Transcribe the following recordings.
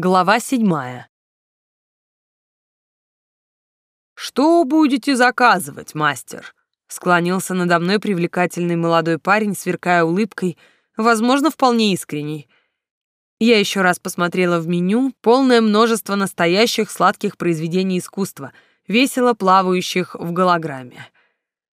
Глава седьмая. «Что будете заказывать, мастер?» Склонился надо мной привлекательный молодой парень, сверкая улыбкой, возможно, вполне искренней. Я еще раз посмотрела в меню, полное множество настоящих сладких произведений искусства, весело плавающих в голограмме.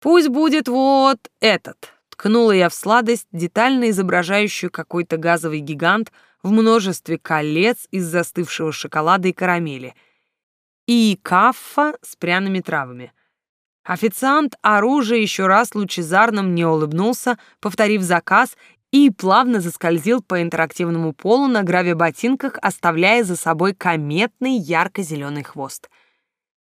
«Пусть будет вот этот», — ткнула я в сладость, детально изображающую какой-то газовый гигант — в множестве колец из застывшего шоколада и карамели, и каффа с пряными травами. Официант оружия еще раз лучезарно мне улыбнулся, повторив заказ, и плавно заскользил по интерактивному полу на граве-ботинках, оставляя за собой кометный ярко-зеленый хвост.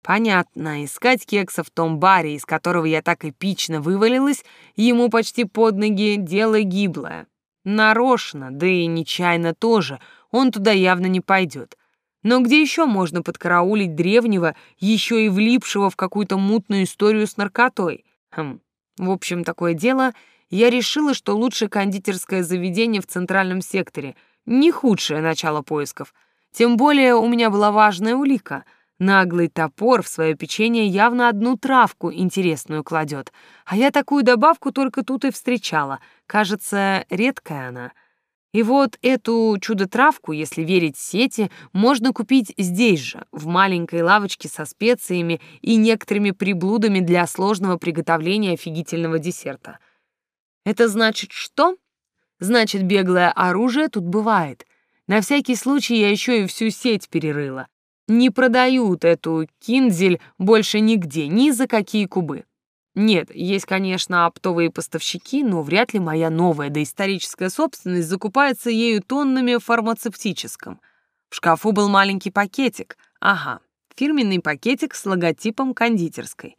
Понятно, искать кекса в том баре, из которого я так эпично вывалилась, ему почти под ноги дело гиблое. Нарочно, да и нечаянно тоже, он туда явно не пойдет. Но где еще можно подкараулить древнего, еще и влипшего в какую-то мутную историю с наркотой? Хм, в общем, такое дело, я решила, что лучшее кондитерское заведение в центральном секторе, не худшее начало поисков. Тем более у меня была важная улика — Наглый топор в свое печенье явно одну травку интересную кладет, а я такую добавку только тут и встречала. Кажется, редкая она. И вот эту чудо-травку, если верить сети, можно купить здесь же, в маленькой лавочке со специями и некоторыми приблудами для сложного приготовления офигительного десерта. Это значит что? Значит, беглое оружие тут бывает. На всякий случай я еще и всю сеть перерыла. Не продают эту кинзель больше нигде, ни за какие кубы. Нет, есть, конечно, оптовые поставщики, но вряд ли моя новая доисторическая собственность закупается ею тоннами в фармацевтическом. В шкафу был маленький пакетик. Ага, фирменный пакетик с логотипом кондитерской.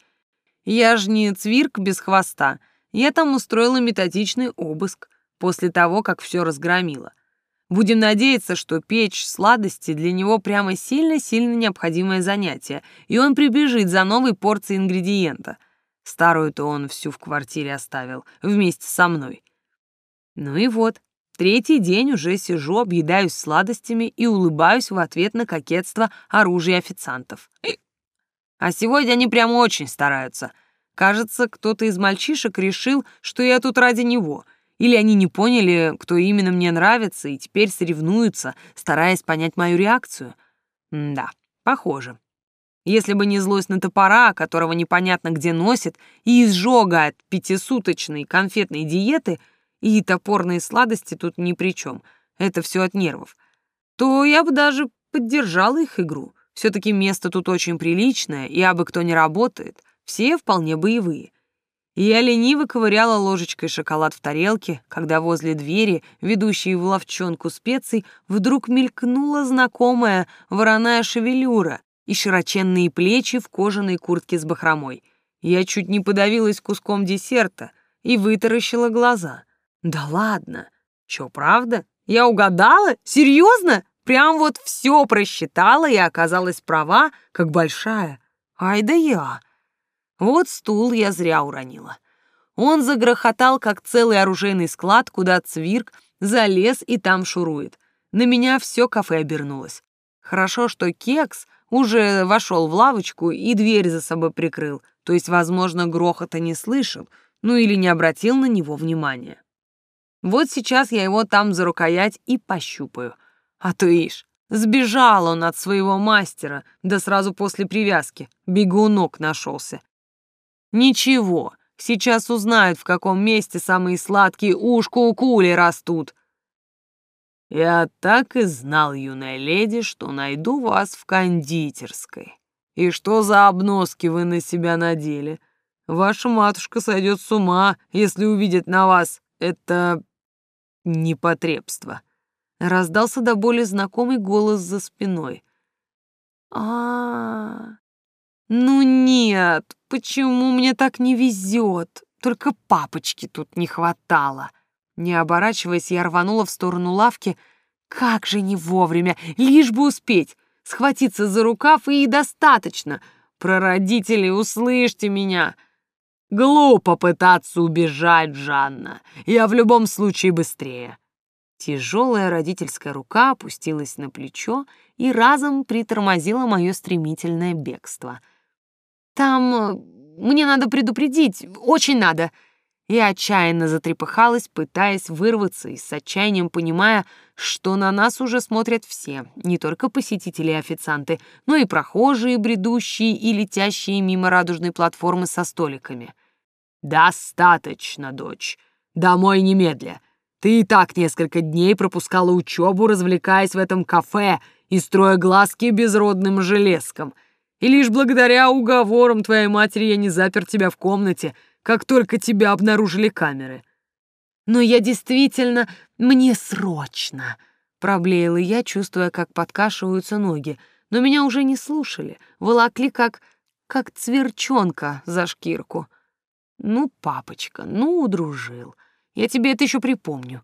Я ж не цвирк без хвоста. Я там устроила методичный обыск после того, как все разгромила. Будем надеяться, что печь сладости для него прямо сильно-сильно необходимое занятие, и он прибежит за новой порцией ингредиента. Старую-то он всю в квартире оставил, вместе со мной. Ну и вот, третий день уже сижу, объедаюсь сладостями и улыбаюсь в ответ на кокетство оружия официантов. А сегодня они прямо очень стараются. Кажется, кто-то из мальчишек решил, что я тут ради него — или они не поняли, кто именно мне нравится, и теперь соревнуются, стараясь понять мою реакцию? М да, похоже. Если бы не злость на топора, которого непонятно где носит, и изжога от пятисуточной конфетной диеты, и топорные сладости тут ни при чем, это все от нервов, то я бы даже поддержала их игру. Все-таки место тут очень приличное, и абы кто не работает, все вполне боевые. Я лениво ковыряла ложечкой шоколад в тарелке, когда возле двери, ведущей в ловчонку специй, вдруг мелькнула знакомая вороная шевелюра и широченные плечи в кожаной куртке с бахромой. Я чуть не подавилась куском десерта и вытаращила глаза. «Да ладно! Чё, правда? Я угадала? Серьезно? Прям вот все просчитала и оказалась права, как большая. Ай да я!» Вот стул я зря уронила. Он загрохотал, как целый оружейный склад, куда цвирк залез и там шурует. На меня все кафе обернулось. Хорошо, что кекс уже вошел в лавочку и дверь за собой прикрыл, то есть, возможно, грохота не слышал, ну или не обратил на него внимания. Вот сейчас я его там за рукоять и пощупаю. А то ишь, сбежал он от своего мастера, да сразу после привязки, бегунок нашелся. Ничего, сейчас узнают, в каком месте самые сладкие ушку у растут. Я так и знал, юная леди, что найду вас в кондитерской. И что за обноски вы на себя надели? Ваша матушка сойдет с ума, если увидит на вас это непотребство. Раздался до боли знакомый голос за спиной. -а, -а ну нет, почему мне так не везет? Только папочки тут не хватало. Не оборачиваясь, я рванула в сторону лавки. Как же не вовремя, лишь бы успеть. Схватиться за рукав и достаточно. Прародители, услышьте меня. Глупо пытаться убежать, Жанна. Я в любом случае быстрее. Тяжелая родительская рука опустилась на плечо и разом притормозила мое стремительное бегство. «Там... Э, мне надо предупредить, очень надо!» Я отчаянно затрепыхалась, пытаясь вырваться и с отчаянием понимая, что на нас уже смотрят все, не только посетители и официанты, но и прохожие, бредущие и летящие мимо радужной платформы со столиками. «Достаточно, дочь. Домой немедля. Ты и так несколько дней пропускала учебу, развлекаясь в этом кафе и строя глазки безродным железкам. И лишь благодаря уговорам твоей матери я не запер тебя в комнате, как только тебя обнаружили камеры. Но я действительно... Мне срочно!» Проблеяла я, чувствуя, как подкашиваются ноги, но меня уже не слушали, волокли как... как цверчонка за шкирку. «Ну, папочка, ну, удружил. Я тебе это еще припомню.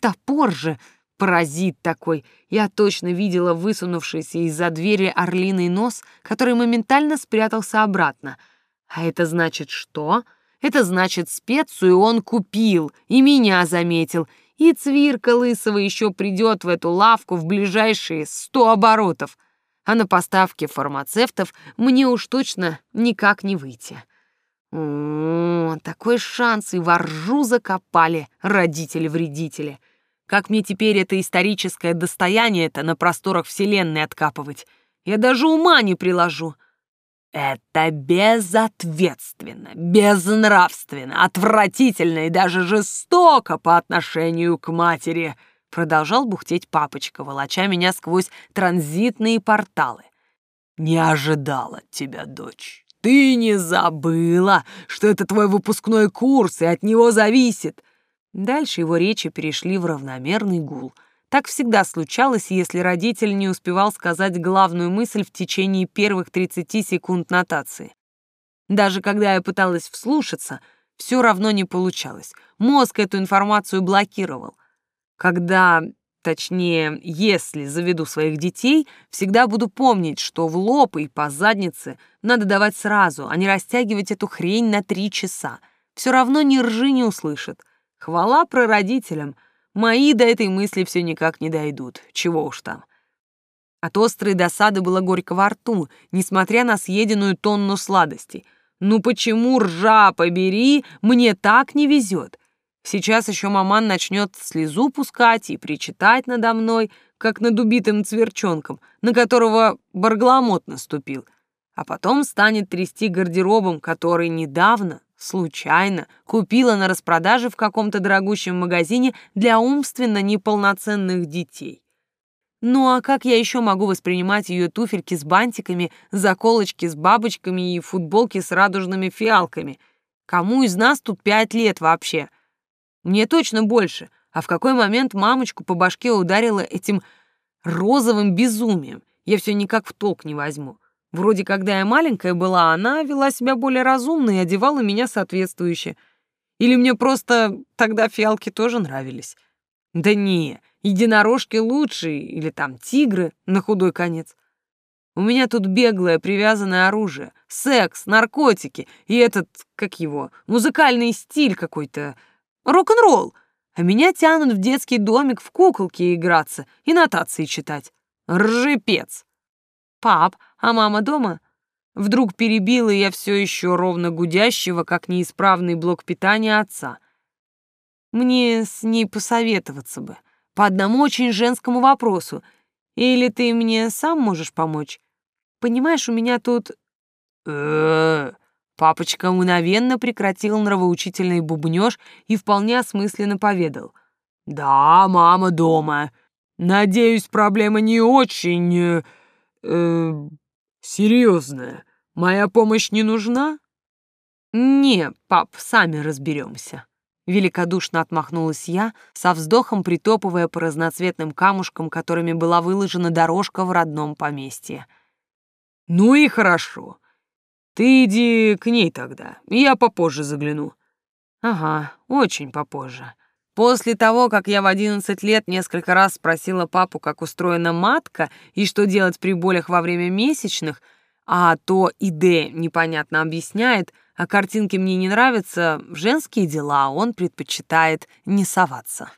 Топор же, паразит такой. Я точно видела высунувшийся из-за двери орлиный нос, который моментально спрятался обратно. А это значит что?» Это значит, специю он купил, и меня заметил, и Цвирка Лысого еще придет в эту лавку в ближайшие сто оборотов. А на поставке фармацевтов мне уж точно никак не выйти. О, такой шанс и воржу закопали родители-вредители. Как мне теперь это историческое достояние-то на просторах Вселенной откапывать? Я даже ума не приложу. Это безответственно, безнравственно, отвратительно и даже жестоко по отношению к матери, продолжал бухтеть папочка, волоча меня сквозь транзитные порталы. Не ожидала тебя, дочь. Ты не забыла, что это твой выпускной курс, и от него зависит. Дальше его речи перешли в равномерный гул — так всегда случалось, если родитель не успевал сказать главную мысль в течение первых 30 секунд нотации. Даже когда я пыталась вслушаться, все равно не получалось. Мозг эту информацию блокировал. Когда, точнее, если заведу своих детей, всегда буду помнить, что в лоб и по заднице надо давать сразу, а не растягивать эту хрень на три часа. Все равно ни ржи не услышат. Хвала прародителям — Мои до этой мысли все никак не дойдут. Чего уж там. От острой досады было горько во рту, несмотря на съеденную тонну сладостей. Ну почему, ржа побери, мне так не везет? Сейчас еще маман начнет слезу пускать и причитать надо мной, как над убитым цверчонком, на которого баргламот наступил. А потом станет трясти гардеробом, который недавно Случайно купила на распродаже в каком-то дорогущем магазине для умственно неполноценных детей. Ну а как я еще могу воспринимать ее туфельки с бантиками, заколочки с бабочками и футболки с радужными фиалками? Кому из нас тут пять лет вообще? Мне точно больше. А в какой момент мамочку по башке ударила этим розовым безумием? Я все никак в толк не возьму. Вроде когда я маленькая была, она вела себя более разумно и одевала меня соответствующе. Или мне просто тогда фиалки тоже нравились. Да не, единорожки лучше, или там тигры на худой конец. У меня тут беглое привязанное оружие, секс, наркотики и этот, как его, музыкальный стиль какой-то, рок-н-ролл. А меня тянут в детский домик в куколки играться и нотации читать. Ржепец. Пап, а мама дома? Вдруг перебила я все еще ровно гудящего, как неисправный блок питания отца. Мне с ней посоветоваться бы. По одному очень женскому вопросу. Или ты мне сам можешь помочь? Понимаешь, у меня тут... э Папочка мгновенно прекратил нравоучительный бубнёж и вполне осмысленно поведал. «Да, мама дома. Надеюсь, проблема не очень... Э, э Серьезная, моя помощь не нужна? Не, пап, сами разберемся. Великодушно отмахнулась я, со вздохом притопывая по разноцветным камушкам, которыми была выложена дорожка в родном поместье. «Ну и хорошо. Ты иди к ней тогда, я попозже загляну». «Ага, очень попозже. После того, как я в 11 лет несколько раз спросила папу, как устроена матка и что делать при болях во время месячных, а то и Д непонятно объясняет, а картинки мне не нравятся, женские дела он предпочитает не соваться.